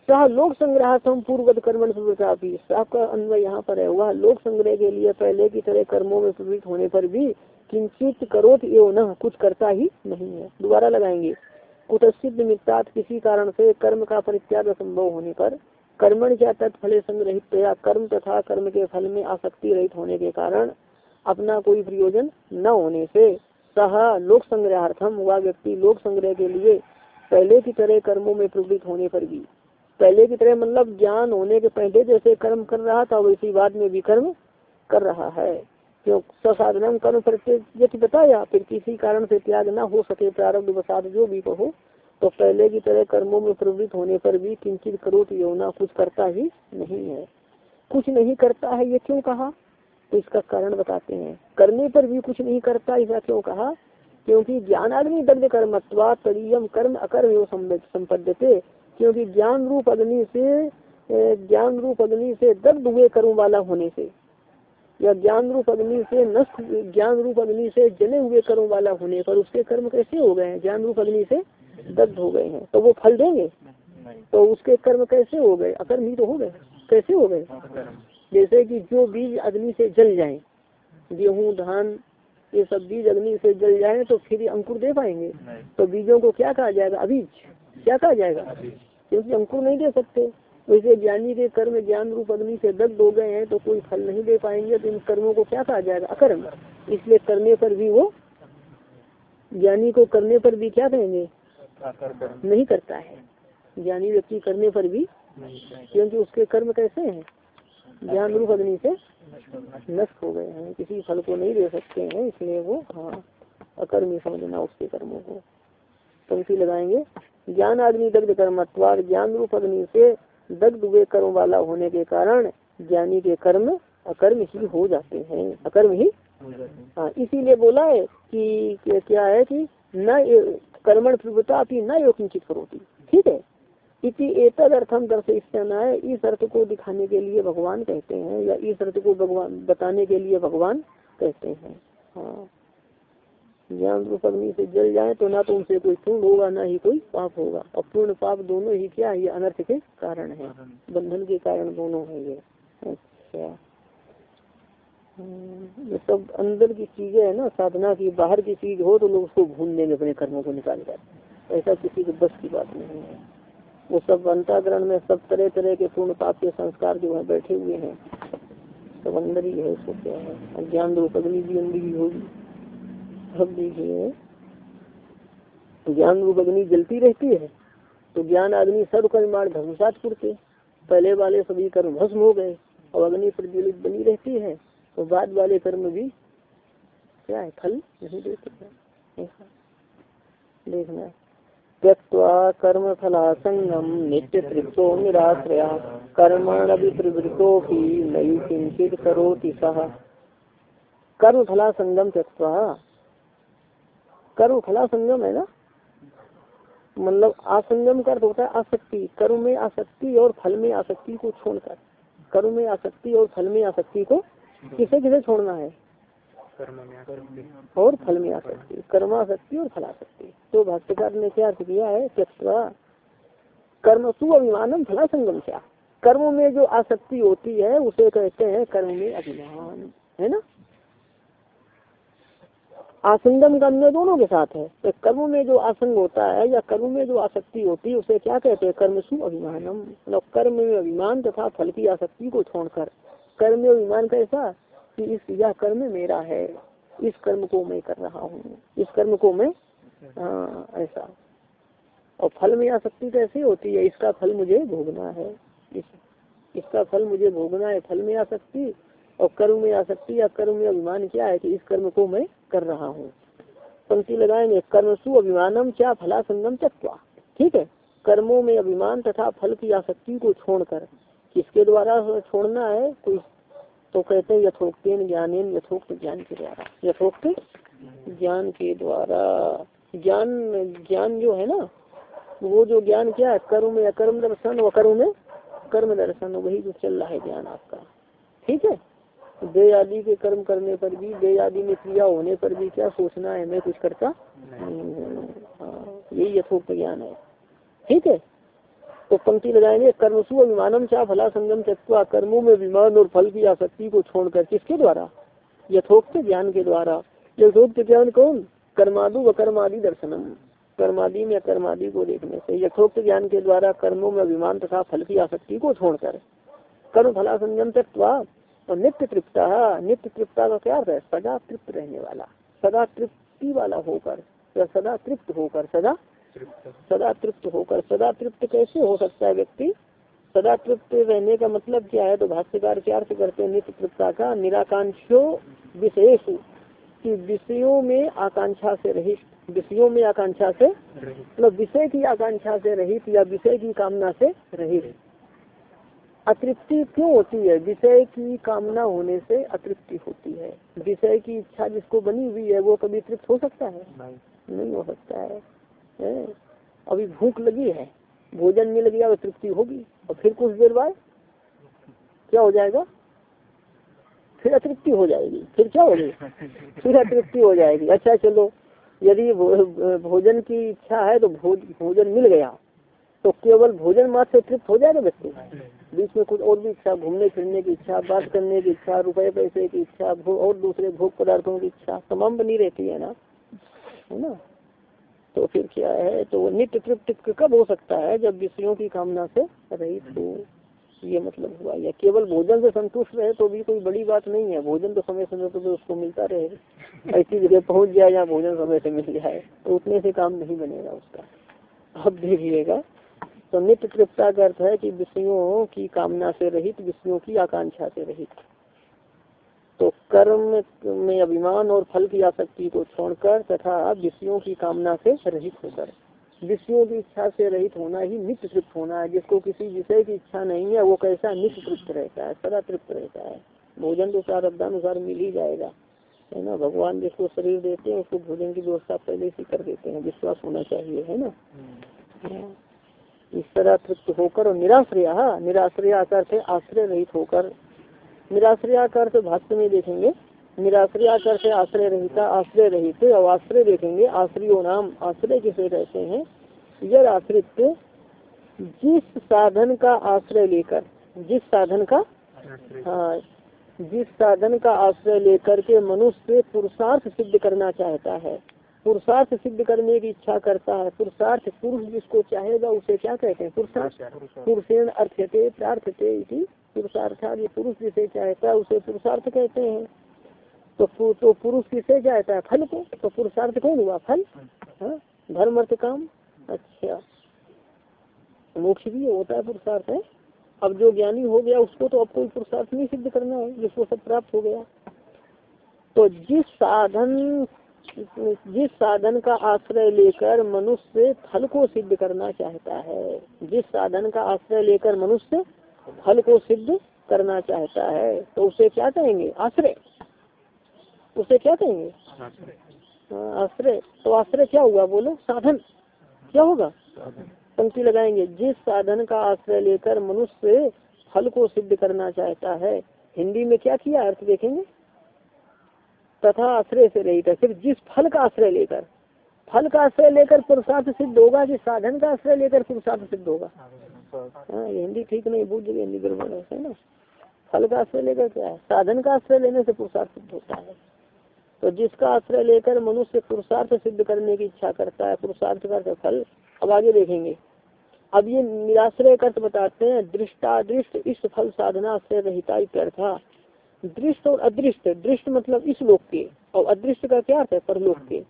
A: सह लोक संग्रह पूर्वत कर्मण प्रवृत्ति सह का अन्वय यहाँ पर है। वह लोक संग्रह के लिए पहले की तरह कर्मों में प्रवृत्त होने पर भी किंचित करोत एवं न, कुछ करता ही नहीं है। दोबारा लगाएँगे। कुटस्थित निमित्तात किसी कारण से कर्म का परित्याग असंभव होने पर कर्मण क्या तत्फले संग्रहित या कर्म तथा कर्म के फल में आसक्ति रहित होने के कारण अपना कोई प्रयोजन न होने से सह लोक संग्रहार्थम हुआ व्यक्ति लोक संग्रह के लिए पहले की तरह कर्मों में प्रवृत्त होने पर भी। पहले की तरह मतलब ज्ञान होने के पहले जैसे कर्म कर रहा था, वैसी बाद में भी कर्म कर रहा है। क्यों? ससाधन कर्म प्रत्येक बताया, फिर किसी कारण से त्याग न हो सके, प्रारब्ध बसाद जो भी कहो तो पहले की तरह कर्मों में प्रवृत्त होने पर भी किंचित करो तो योना कुछ करता ही नहीं है। कुछ नहीं करता है, ये क्यों कहा? तो इसका कारण बताते हैं। करने पर भी कुछ नहीं करता ऐसा क्यों कहा? क्योंकि ज्ञान अग्नि दग्ध कर्मत्वा तरीयम कर्म अकर्म संपद्यते। क्योंकि ज्ञान रूप अग्नि से ज्ञान रूप अग्नि से दग्ध हुए कर्म वाला होने से या ज्ञान रूप अग्नि से नष्ट ज्ञान रूप अग्नि से जले हुए कर्म वाला होने पर उसके कर्म कैसे हो गए हैं? ज्ञान रूप अग्नि से दग्ध हो गए हैं। तो वो फल देंगे? तो उसके कर्म कैसे हो गए? अकर्म ही तो हो गए। कैसे हो गए? जैसे कि जो बीज अग्नि से जल जाए गेहूँ धान ये सब बीज अग्नि से जल जाए तो फिर अंकुर दे पाएँगे। तो बीजों को क्या कहा जाएगा? अभी क्या कहा जाएगा? क्योंकि अंकुर नहीं दे सकते। वैसे ज्ञानी के कर्म ज्ञान रूप अग्नि से दग्ध हो गए हैं तो कोई फल नहीं दे पाएँगे तो इन कर्मों को क्या कहा जाएगा? अकर्म। इसलिए करने पर भी वो ज्ञानी को करने पर भी क्या कहेंगे? नहीं करता है। ज्ञानी व्यक्ति करने पर भी क्योंकि उसके कर्म कैसे हैं? ज्ञान रूप अग्नि से नष्ट हो गए हैं। किसी फल को नहीं दे सकते हैं, इसलिए वो हाँ अकर्मी समझना उसके कर्मों को। पंक्ति लगाएँगे, ज्ञान अग्नि दग्ध कर्मत्वार, ज्ञान रूप अग्नि से दग्ध हुए कर्म वाला होने के कारण ज्ञानी के कर्म अकर्म ही हो जाते हैं, अकर्म ही हाँ इसीलिए बोला है कि क्या है कि न कर्मण प्रवृत्ता न योग किंचित करोती। ठीक है? इति एतद अर्थम दर्शना है। इस अर्थ को दिखाने के लिए भगवान कहते हैं या इस अर्थ को भगवान बताने के लिए भगवान कहते हैं। हाँ। ज्ञान रूप अग्नि से जल जाए तो ना तो उनसे कोई पूर्ण होगा ना ही कोई पाप होगा। और पूर्ण पाप दोनों ही क्या ये अनर्थ के कारण है। बंधन के कारण दोनों है ये। अच्छा। हम्म, ये सब अंदर की चीज़ें है ना साधना की बाहर की चीज़ हो तो लोग उसको भूल देंगे अपने कर्मों को निकाल कर ऐसा किसी के बस की बात नहीं है। वो सब अंताकरण में सब तरह तरह के पूर्ण पाप के संस्कार जो है, बैठे हुए हैं। सब अंदर ही है, उसको क्या है? ज्ञान रूप अग्नि भी होगी। अब देखिए, ज्ञान रूप अग्नि जलती रहती है तो ज्ञान अग्नि सर्व कर्माण धर्मसात करते पहले वाले सभी कर्म भस्म हो गए और अग्नि प्रज्वलित बनी रहती है तो बाद वाले कर्म भी क्या है? फल नहीं देते देखना त्यक्वा कर्म फलासंगम नित्य तृप्तो निराश्रया। कर्मण की नई किंचित करोति सह कर्म फला संगम त्यक्वा कर्म फला संगम है ना? मतलब असंगम कर होता है आसक्ति। कर्म में आसक्ति और फल में आसक्ति को छोड़कर। कर्म में आसक्ति और फल में आसक्ति को किसे किसे छोड़ना है? और फल में आसक्ति। कर्माशक्ति और फलाशक्ति तो भाष्यकार ने क्या अर्थ किया है? त्यक्वा कर्म सु अभिमानम फला संगम क्या कर्म में जो आसक्ति होती है उसे कहते हैं कर्म में अभिमान। है ना? आसंगम का अन्य दोनों के साथ है। तो कर्म में जो आसंग होता है या कर्म में जो आसक्ति होती है उसे क्या कहते हैं? कर्म सु अभिमानम मतलब कर्म में अभिमान तथा फल की आसक्ति को छोड़कर। कर्म में अभिमान कैसा? कि इस यह कर्म मेरा है, इस कर्म को मैं कर रहा हूँ, इस कर्म को मैं हाँ ऐसा। और फल में आसक्ति कैसे होती है, इसका फल मुझे भोगना है। इस, इसका फल मुझे भोगना है, फल में आसक्ति और कर्म में आसक्ति या कर्म में अभिमान क्या है कि इस कर्म को मैं कर रहा हूँ। पंक्ति लगाएँगे कर्म सु अभिमानम क्या फला संगम तत्वा ठीक है? कर्मों में अभिमान तथा फल की आसक्ति को छोड़कर। किसके द्वारा छोड़ना है? कोई तो कहते हैं यथोक्तेन ज्ञानेन यथोक्त ज्ञान के द्वारा। यथोक्त ज्ञान के द्वारा। ज्ञान ज्ञान जो है ना वो जो ज्ञान क्या है? कर्म में अकर्म दर्शन व कर्म कर्म दर्शन वही जो चल रहा है ज्ञान आपका। ठीक है? दे आदि के कर्म करने पर भी दे आदि में क्रिया होने पर भी क्या सोचना है? मैं कुछ करता हाँ, यही यथोक्त ज्ञान है। ठीक है? तो पंक्ति लगाएँगे कर्मसु अभिमानम चाह फला संगम तत्वा कर्मों में विमान और फल की आसक्ति को छोड़कर। किसके द्वारा? यथोक्त ज्ञान के द्वारा। यथोक्त ज्ञान कौन? कर्मादु व कर्मादि दर्शनम। कर्मादि में कर्मादि को देखने से। यथोक्त ज्ञान के द्वारा कर्मों में अभिमान तथा फल की आसक्ति को छोड़कर। कर्म फला संयम तत्वा और नित्य तृप्ता। नित्य तृप्ता का क्या है? सदा तृप्त रहने वाला। सदा तृप्ति वाला होकर सदा तृप्त होकर, सदा सदा तृप्त होकर सदा तृप्त कैसे हो सकता है व्यक्ति? सदा तृप्त रहने का मतलब क्या है? तो भाष्यकार क्या अर्थ करते हैं नित्य तृप्ता का निराकांक्षो विशेष कि विषयों में आकांक्षा से रहित विषयों में आकांक्षा से मतलब विषय की आकांक्षा से रहित या विषय की कामना से रहित अतृप्ति क्यों होती है? विषय की कामना होने से अतृप्ति होती है। विषय की इच्छा जिसको बनी हुई है वो कभी तृप्त हो सकता है? नहीं हो सकता है, है? अभी भूख लगी है भोजन मिल गया तो तृप्ति होगी। और फिर कुछ देर बाद क्या हो जाएगा? फिर अतृप्ति हो जाएगी। फिर क्या होगी? फिर अतृप्ति हो जाएगी। अच्छा चलो यदि भोजन की इच्छा है तो भोज, भोजन मिल गया। तो केवल भोजन मात्र से तृप्त हो जाएगा व्यक्ति? बीच में कुछ और भी इच्छा घूमने फिरने की इच्छा बात करने की इच्छा रुपए पैसे की इच्छा और दूसरे भोग पदार्थों की इच्छा तमाम बनी रहती है ना? है ना? तो फिर क्या है? तो नित्य तृप्त कब हो सकता है जब विषयों की कामना से रहित हो? ये मतलब हुआ। या केवल भोजन से संतुष्ट रहे तो भी कोई बड़ी बात नहीं है। भोजन तो समय समय पर तो उसको मिलता रहे। ऐसी जगह पहुँच जाए जहाँ भोजन समय से मिल जाए तो उतने से काम नहीं बनेगा उसका। अब देखिएगा तो नित्य तृप्ता का अर्थ है कि विषयों की कामना से रहित, विषयों की आकांक्षा से रहित। तो कर्म में अभिमान और फल की आसक्ति को छोड़कर तथा विषयों की कामना से रहित होकर। विषयों की इच्छा से रहित होना ही नित्य तृप्त होना है। जिसको किसी विषय की इच्छा नहीं है वो कैसा नित्य तृप्त रहता है सदा तृप्त रहता है। भोजन तो प्रारब्धानुसार मिल ही जाएगा है ना? भगवान जिसको शरीर देते हैं उसको भोजन की व्यवस्था पहले से कर देते हैं। विश्वास होना चाहिए है ना? हाँ। इस तरह तृप्त होकर और निराश्रय निराश्रय आकर से आश्रय रहित होकर निराश्रय से भाष्य में देखेंगे। निराश्रय से आश्रय रहिता, आश्रय रहित और आश्रय देखेंगे। आश्रयो नाम आश्रय किसे कहते हैं? यह आश्रित जिस साधन का आश्रय लेकर, जिस साधन का? हाँ जिस साधन का आश्रय लेकर के मनुष्य पुरुषार्थ सिद्ध करना चाहता है। पुरुषार्थ सिद्ध करने की इच्छा करता है। पुरुषार्थ पुरुष जिसको चाहेगा उसे क्या कहते हैं? पुरुषार्थ। पुरुषेण अर्थते प्रार्थते पुरुषार्थ ये पुरुष जिसे चाहता है उसे पुरुषार्थ कहते हैं। तो तो पुरुष किसे चाहता है फल को तो पुरुषार्थ कौन हुआ? फल? हाँ? धर्म अर्थ काम? अच्छा। मोक्ष भी होता है, पुरुषार्थ है। अब जो ज्ञानी हो गया, उसको तो अब कोई पुरुषार्थ नहीं सिद्ध करना है, जिसको सब प्राप्त हो गया। तो जिस साधन जिस साधन का आश्रय लेकर मनुष्य फल को सिद्ध करना चाहता है, जिस साधन का आश्रय लेकर मनुष्य फल को सिद्ध करना चाहता है तो उसे क्या कहेंगे? आश्रय। उसे क्या कहेंगे? हाँ, आश्रय। तो आश्रय क्या हुआ? बोलो साधन। क्या होगा? पंक्ति लगाएँगे जिस साधन का आश्रय लेकर मनुष्य फल को सिद्ध करना चाहता है हिंदी में क्या किया? अर्थ देखेंगे। तथा आश्रय से रहित है। सिर्फ़ जिस फल का आश्रय लेकर फल का आश्रय लेकर पुरुषार्थ सिद्ध होगा जिस साधन का आश्रय लेकर पुरुषार्थ सिद्ध होगा। हाँ हिंदी ठीक नहीं भूल जगह हिंदी गड़बड़ है ना? फल का आश्रय लेकर क्या है? साधन का आश्रय लेने से पुरुषार्थ सिद्ध होता है। तो जिसका आश्रय लेकर मनुष्य पुरुषार्थ सिद्ध करने की इच्छा करता है, पुरुषार्थ का फल, अब आगे देखेंगे। अब ये निराश्रय कर्त बताते हैं, दृष्टादृष्ट इस फल साधना आश्रय रहता था। दृष्ट और अदृष्ट, दृष्ट मतलब इस लोक के, और अदृष्ट का क्या अर्थ है? परलोक के।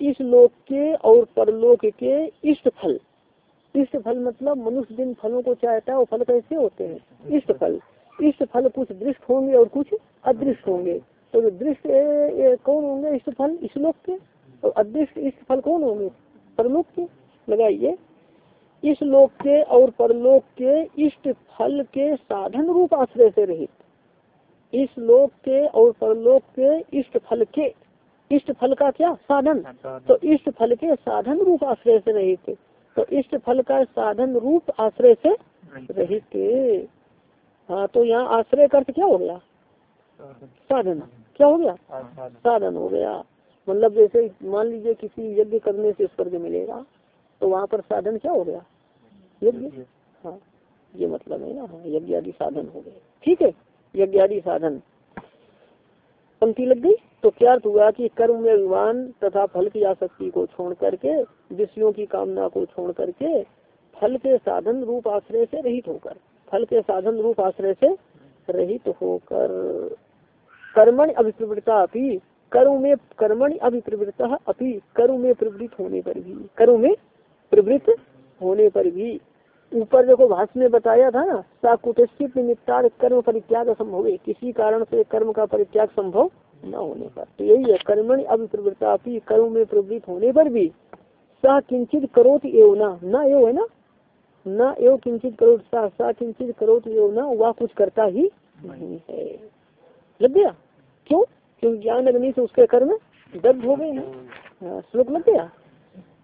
A: इस लोक के और परलोक के इष्ट फल। इष्ट फल मतलब मनुष्य जिन फलों को चाहता है वो फल कैसे होते हैं? इष्ट फल। इष्ट फल कुछ दृष्ट होंगे और कुछ अदृष्ट होंगे। तो जो दृष्ट कौन होंगे इष्ट फल? इस लोक के। और अदृष्ट इष्ट फल कौन होंगे? परलोक के। लगाइए। इस लोक के और परलोक के इष्ट फल के साधन रूप आश्रय से रहित। इस लोक के और परलोक के इष्ट फल के। इष्ट फल का क्या? साधन। तो इष्ट फल के साधन रूप आश्रय से रहित। तो इष्ट फल का साधन रूप आश्रय से रहित हाँ तो यहाँ आश्रय का अर्थ क्या हो गया? साधन। क्या हो गया? साधन हो गया। मतलब जैसे मान लीजिए किसी यज्ञ करने से स्वर्ग मिलेगा तो वहाँ पर साधन क्या हो गया? यज्ञ। हाँ ये मतलब है ना। हाँ यज्ञ आदि साधन हो गए। ठीक है यज्ञ आदि साधन। पंक्ति लग गई? तो क्या अर्थ हुआ कि कर्म में अभिमान तथा फल की आसक्ति को छोड़ करके, विषयों की कामना को छोड़ करके, फल के साधन रूप आश्रय से रहित होकर, फल के साधन रूप आश्रय से रहित होकर। कर्मण अभिप्रवृत्ता अपनी कर्म में, कर्मण अभिप्रवृत्ता अपनी कर्म में प्रवृत्त होने पर भी, कर्म में प्रवृत्त होने पर भी। ऊपर देखो भाष्य में बताया था ना साकुटित निमित्तार कर्म परित्याग संभव है। किसी कारण से कर्म का परित्याग संभव न होने पर। तो यही है कर्मण अभिप्रवृत्ता कर्म में प्रवृत्त होने पर भी स किंचित करोत एव ना न एव है ना? न एव किंचित करोत सा सा किंचित करोत एव ना वह कुछ करता ही नहीं है। लग गया? क्यों? क्योंकि ज्ञान अग्नि से उसके कर्म दर्द हो गए हैं। हाँ, श्लोक लग गया?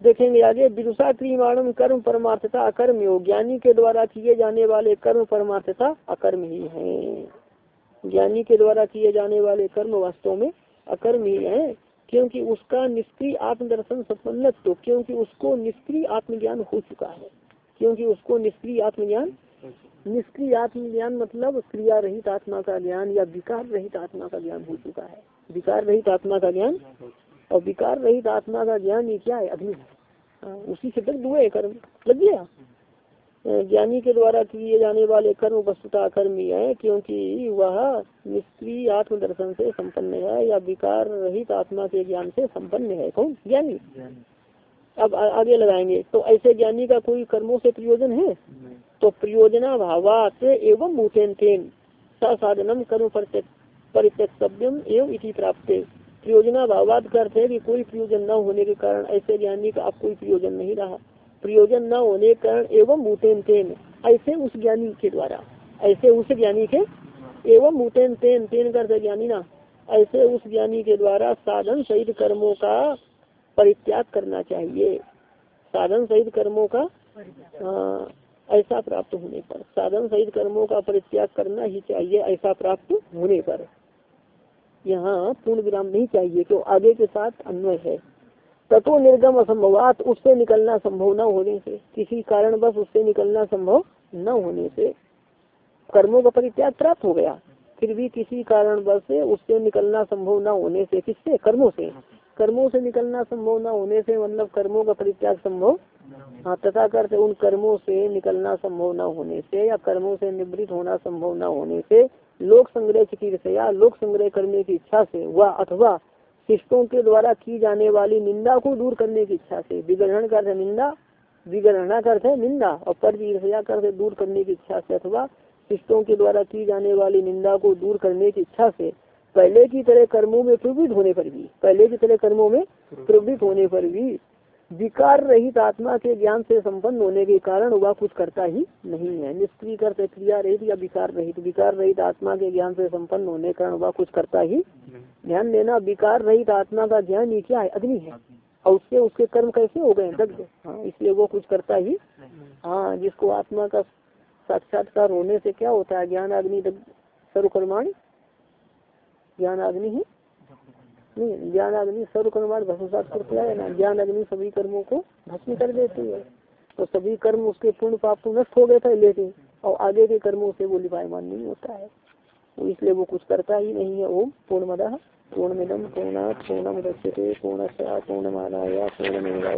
A: देखेंगे आगे विदुषा क्रियमाणम कर्म परमार्थता अकर्म योग ज्ञानी के द्वारा किए जाने वाले कर्म परमार्थता अकर्म ही है। ज्ञानी के द्वारा किए जाने वाले कर्म वास्तव में अकर्म ही, क्योंकि उसका निष्क्रिय आत्मदर्शन संपन्न तो क्योंकि उसको निष्क्रिय आत्मज्ञान हो चुका है। क्योंकि उसको निष्क्रिय आत्मज्ञान निष्क्रिय आत्मज्ञान मतलब क्रिया रहित आत्मा का ज्ञान या विकार रहित आत्मा का ज्ञान हो चुका है। विकार रहित आत्मा का ज्ञान और विकार रहित आत्मा का ज्ञान ये क्या है? अग्नि है। उसी से दग्ध हुए कर्म। लग गया? ज्ञानी के द्वारा किए जाने वाले कर्म वस्तुता कर्म ही है क्योंकि वह निष्क्रिय आत्मदर्शन से संपन्न है या विकार रहित आत्मा के ज्ञान से संपन्न है। कौन? ज्ञानी। अब आगे लगाएँगे। तो ऐसे ज्ञानी का कोई कर्मों से प्रयोजन है? तो प्रयोजना भावात एवं मूतेन तेन साधनम कर्म परित्यक्तव्यम एवं इति प्राप्त। प्रयोजना भावाद का अर्थ है कि कोई प्रयोजन न होने के कारण ऐसे ज्ञानी का अब कोई प्रयोजन नहीं रहा। प्रयोजन न होने कारण एवं मूतेन तेन। ऐसे उस ज्ञानी के द्वारा। ऐसे उस ज्ञानी के? एवं मूतेन तेन तेन करते ज्ञानी ना। ऐसे उस ज्ञानी के द्वारा साधन सहित कर्मों का परित्याग करना चाहिए। साधन सहित कर्मों का हाँ ऐसा प्राप्त होने पर। साधन सहित कर्मों का परित्याग करना ही चाहिए ऐसा प्राप्त होने पर। यहाँ पूर्ण विराम नहीं चाहिए क्यों आगे के साथ अन्वय है। तत्व निर्गम असंभवात, उससे निकलना संभव न होने से। किसी कारण बस उससे निकलना संभव न होने से। कर्मों का परित्याग प्राप्त हो गया। फिर भी किसी कारण बस उससे निकलना संभव न होने से। किससे? कर्मों से। कर्मों से निकलना संभव न होने से मतलब कर्मों का परित्याग संभव हाँ तथा करते उन कर्मों से निकलना संभव न होने से या कर्मों से निवृत्त होना संभव न होने से, लोक संग्रह चिकित्सा या लोक संग्रह करने की इच्छा से वह अथवा शिष्टों के द्वारा की जाने वाली निंदा को दूर करने की इच्छा से। विग्रहण करते निंदा विग्रहणा करते निंदा और पर ईर्ष्या करते दूर करने की इच्छा से अथवा शिष्टों के द्वारा की जाने वाली निंदा को दूर करने की इच्छा से पहले की तरह कर्मों में प्रवृत्त होने पर भी पहले की तरह कर्मों में प्रवृत्त होने पर भी विकार रहित आत्मा के ज्ञान से संपन्न होने के कारण वह कुछ करता ही नहीं है। निष्क्रिय करते क्रिया रहित या विकार रहित विकार रहित आत्मा के ज्ञान से संपन्न होने के कारण वह कुछ करता ही ध्यान देना, विकार रहित आत्मा का ज्ञान ही क्या है? अग्नि है। और उससे उसके कर्म कैसे हो गए? दग्ध। हाँ इसलिए वो कुछ करता ही हाँ जिसको आत्मा का साक्षात्कार होने से क्या होता है? ज्ञान, अग्नि सर्वकर्माणी? ज्ञान, अग्नि ही नहीं ज्ञान अग्नि सर्वकर्माण भस्मसात करते है ना, ज्ञान अग्नि सभी कर्मों को भस्म कर देती है। तो सभी कर्म उसके पूर्ण पाप तो नष्ट हो गए थे, लेकिन और आगे के कर्मों से वो लिपायमान नहीं होता है। तो इसलिए वो कुछ करता ही नहीं है। ओम पूर्णमद पूर्णमिदम पूर्ण पूर्णम रक्षते पूर्ण पूर्णमादाया पूर्णमेवा